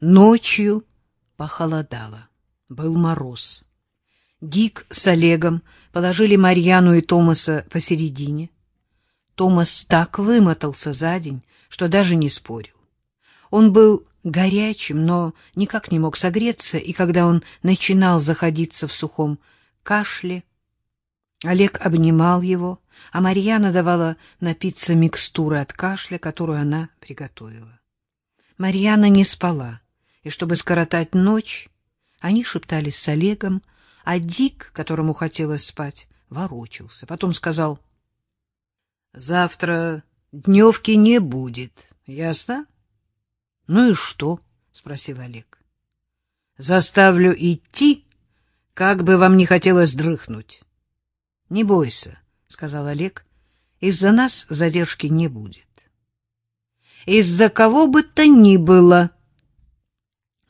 Ночью похолодало. Был мороз. Дик с Олегом положили Марьяну и Томаса посередине. Томас так вымотался за день, что даже не спорил. Он был горячим, но никак не мог согреться, и когда он начинал заходиться в сухом кашле, Олег обнимал его, а Марьяна давала напиться микстуры от кашля, которую она приготовила. Марьяна не спала, и чтобы скоротать ночь, они шептались с Олегом, а Дик, которому хотелось спать, ворочался. Потом сказал, — Завтра дневки не будет, ясно? — Ну и что? — спросил Олег. — Заставлю идти, как бы вам не хотелось дрыхнуть. — Не бойся, — сказал Олег, — из-за нас задержки не будет. — Из-за кого бы то ни было.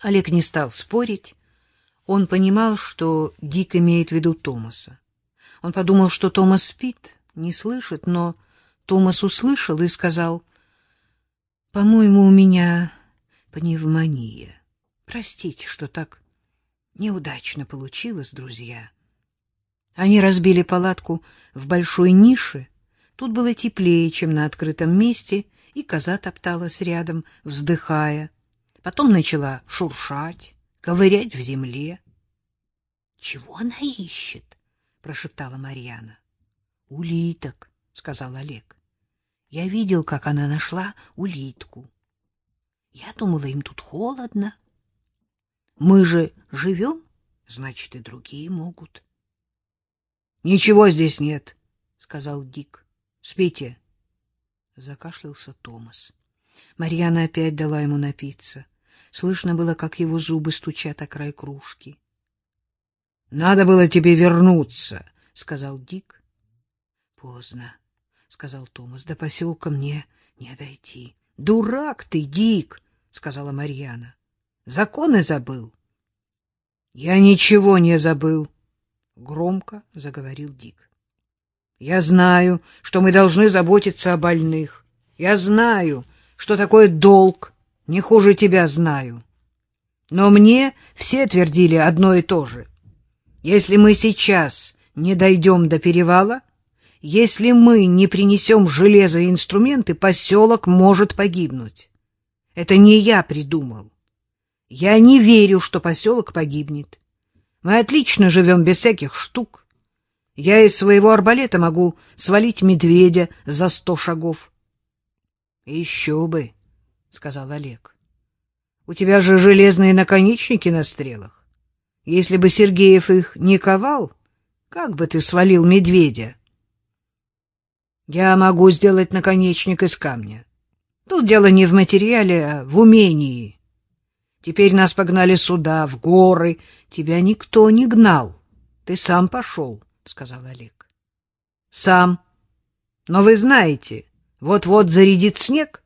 Олег не стал спорить. Он понимал, что Дик имеет в виду Томаса. Он подумал, что Томас спит, не слышит, но Томас услышал и сказал, «По-моему, у меня пневмония. Простите, что так неудачно получилось, друзья». Они разбили палатку в большой нише. Тут было теплее, чем на открытом месте, и коза топталась рядом, вздыхая. Потом начала шуршать, ковырять в земле. — Чего она ищет? — прошептала Марьяна. — Улиток, — сказал Олег. — Я видел, как она нашла улитку. Я думала, им тут холодно. Мы же живем, значит, и другие могут. —— Ничего здесь нет, — сказал Дик. — Спите. Закашлялся Томас. Марьяна опять дала ему напиться. Слышно было, как его зубы стучат о край кружки. — Надо было тебе вернуться, — сказал Дик. — Поздно, — сказал Томас. — До поселка мне не дойти. — Дурак ты, Дик, — сказала Марьяна. — Законы забыл. — Я ничего не забыл, — громко заговорил Дик. Я знаю, что мы должны заботиться о больных. Я знаю, что такое долг. Не хуже тебя знаю. Но мне все твердили одно и то же. Если мы сейчас не дойдем до перевала, если мы не принесем железо и инструменты, поселок может погибнуть. Это не я придумал. Я не верю, что поселок погибнет. Мы отлично живем без всяких штук. Я из своего арбалета могу свалить медведя за сто шагов. — Еще бы, — сказал Олег. — У тебя же железные наконечники на стрелах. Если бы Сергеев их не ковал, как бы ты свалил медведя? — Я могу сделать наконечник из камня. Тут дело не в материале, а в умении. Теперь нас погнали сюда, в горы. Тебя никто не гнал. Ты сам пошел, — сказал Олег. — Сам. Но вы знаете, вот-вот зарядит снег,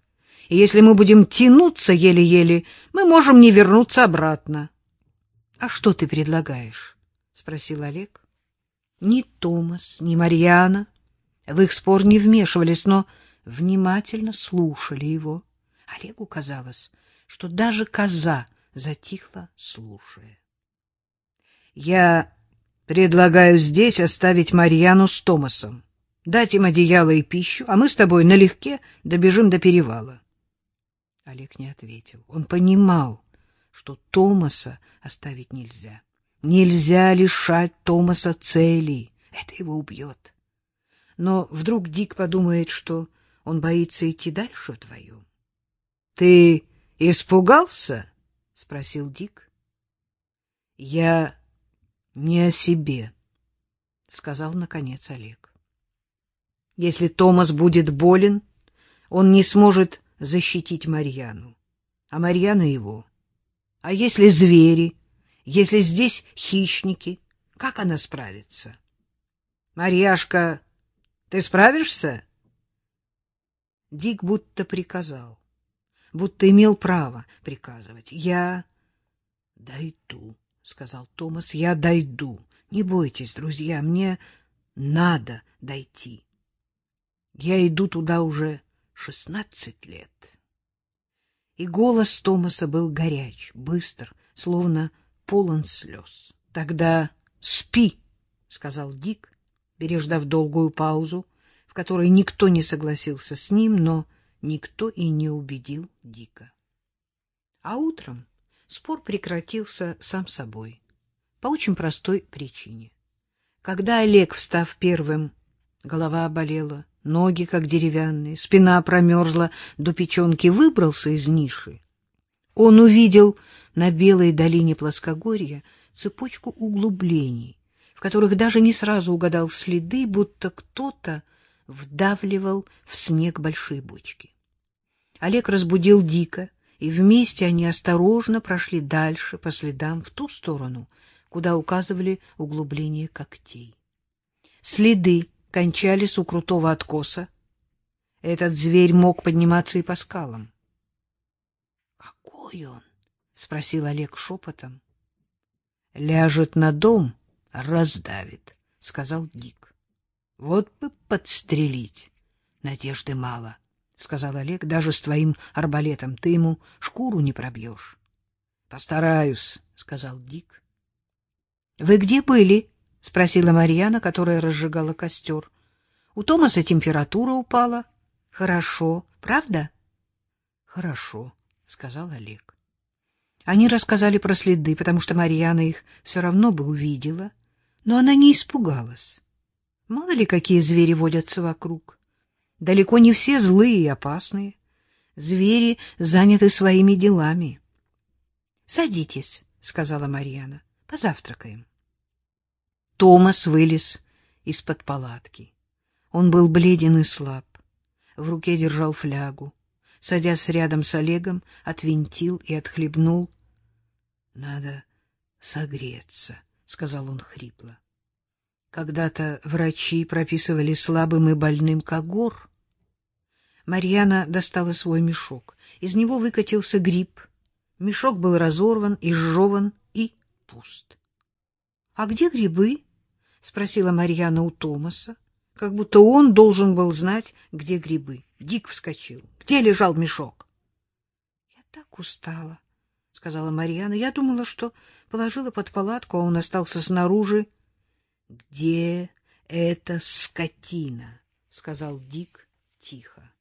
и если мы будем тянуться еле-еле, мы можем не вернуться обратно. — А что ты предлагаешь? — спросил Олег. Ни Томас, ни Марьяна в их спор не вмешивались, но внимательно слушали его. Олегу казалось, что даже коза затихла, слушая. — Я предлагаю здесь оставить Марьяну с Томасом, дать им одеяло и пищу, а мы с тобой налегке добежим до перевала. Олег не ответил. Он понимал, что Томаса оставить нельзя. Нельзя лишать Томаса целей. Это его убьет. Но вдруг Дик подумает, что он боится идти дальше вдвоем. — Ты Испугался? спросил Дик. Я не о себе, сказал наконец Олег. Если Томас будет болен, он не сможет защитить Марьяну, а Марьяна его. А если звери, если здесь хищники, как она справится? Марьяшка, ты справишься? Дик будто приказал будто имел право приказывать. Я дойду, сказал Томас. Я дойду. Не бойтесь, друзья, мне надо дойти. Я иду туда уже шестнадцать лет. И голос Томаса был горяч, быстр, словно полон слез. — Тогда спи, — сказал Дик, переждав долгую паузу, в которой никто не согласился с ним, но никто и не убедил Дика. А утром спор прекратился сам собой, по очень простой причине. Когда Олег, встав первым, голова болела, ноги как деревянные, спина промерзла до печенки, выбрался из ниши, он увидел на белой долине плоскогорья цепочку углублений, в которых даже не сразу угадал следы, будто кто-то вдавливал в снег большие бочки. Олег разбудил Дика, и вместе они осторожно прошли дальше по следам в ту сторону, куда указывали углубления когтей. Следы кончались у крутого откоса. Этот зверь мог подниматься и по скалам. — Какой он? — спросил Олег шепотом. — Ляжет на дом, раздавит, — сказал Дик. — Вот бы подстрелить. Надежды мало, — сказал Олег. — Даже с твоим арбалетом ты ему шкуру не пробьешь. — Постараюсь, — сказал Дик. Вы где были? Спросила Марьяна, которая разжигала костер. У Томаса температура упала. Хорошо, правда? Хорошо, сказал Олег. Они рассказали про следы, потому что Марьяна их все равно бы увидела, но она не испугалась. Мало ли какие звери водятся вокруг. Далеко не все злые и опасные. Звери заняты своими делами. Садитесь, сказала Марьяна. Позавтракаем. Томас вылез из-под палатки. Он был бледен и слаб. В руке держал флягу. Садясь рядом с Олегом, отвинтил и отхлебнул. — Надо согреться, — сказал он хрипло. Когда-то врачи прописывали слабым и больным когор. Марьяна достала свой мешок. Из него выкатился гриб. Мешок был разорван, изжеван и пуст. — А где грибы? — спросила Марьяна у Томаса, как будто он должен был знать, где грибы. Дик вскочил. Где лежал мешок? — Я так устала, — сказала Марьяна. Я думала, что положила под палатку, а он остался снаружи. — Где эта скотина? — сказал Дик тихо.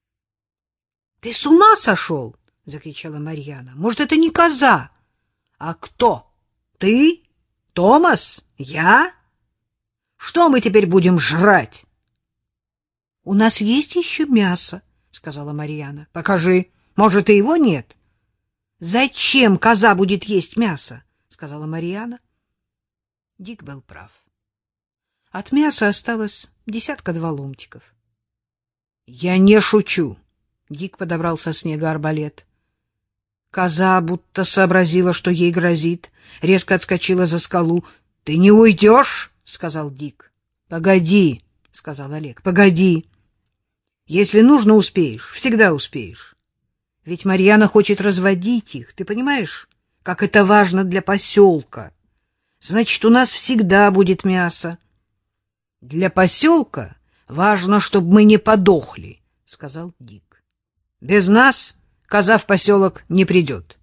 — Ты с ума сошел? — закричала Марьяна. — Может, это не коза? — А кто? Ты? Томас? Я? Что мы теперь будем жрать? — У нас есть еще мясо, — сказала Марьяна. — Покажи. Может, и его нет? — Зачем коза будет есть мясо? — сказала Марьяна. Дик был прав. От мяса осталось десятка-два ломтиков. — Я не шучу. Дик подобрал со снега арбалет. Коза будто сообразила, что ей грозит, резко отскочила за скалу. — Ты не уйдешь? — сказал Дик. — Погоди, — сказал Олег, — погоди. Если нужно, успеешь, всегда успеешь. Ведь Марьяна хочет разводить их, ты понимаешь, как это важно для поселка. Значит, у нас всегда будет мясо. — Для поселка важно, чтобы мы не подохли, — сказал Дик. — Без нас коза в поселок не придет.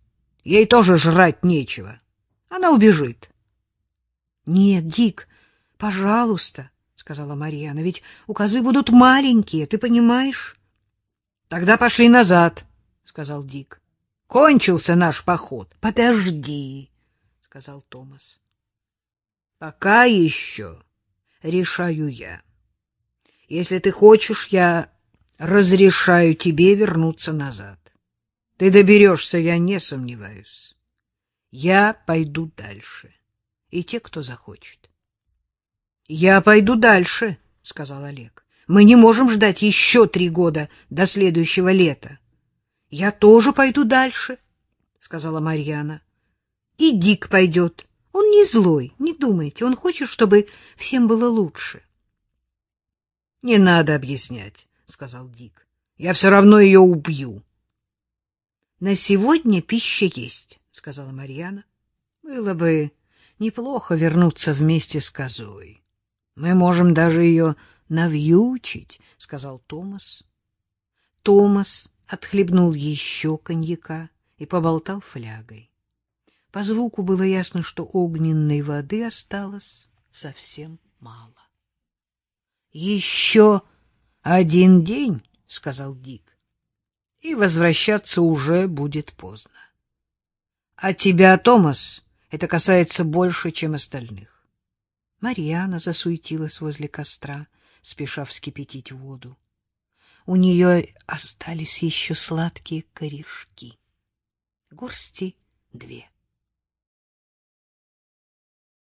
Ей тоже жрать нечего. Она убежит. — Нет, Дик, — Пожалуйста, — сказала Марьяна, — ведь у козы будут маленькие, ты понимаешь? — Тогда пошли назад, — сказал Дик. — Кончился наш поход. — Подожди, — сказал Томас. — Пока еще решаю я. Если ты хочешь, я разрешаю тебе вернуться назад. Ты доберешься, я не сомневаюсь. Я пойду дальше, и те, кто захочет. — Я пойду дальше, — сказал Олег. — Мы не можем ждать еще три года до следующего лета. — Я тоже пойду дальше, — сказала Марьяна. — И Дик пойдет. Он не злой, не думайте. Он хочет, чтобы всем было лучше. — Не надо объяснять, — сказал Дик. — Я все равно ее убью. — На сегодня пища есть, — сказала Марьяна. — Было бы неплохо вернуться вместе с козой. Мы можем даже ее навьючить, — сказал Томас. Томас отхлебнул еще коньяка и поболтал флягой. По звуку было ясно, что огненной воды осталось совсем мало. — Еще один день, — сказал Дик, — и возвращаться уже будет поздно. А тебя, Томас, это касается больше, чем остальных. Марьяна засуетилась возле костра, спеша вскипятить воду. У нее остались еще сладкие корешки. Горсти две.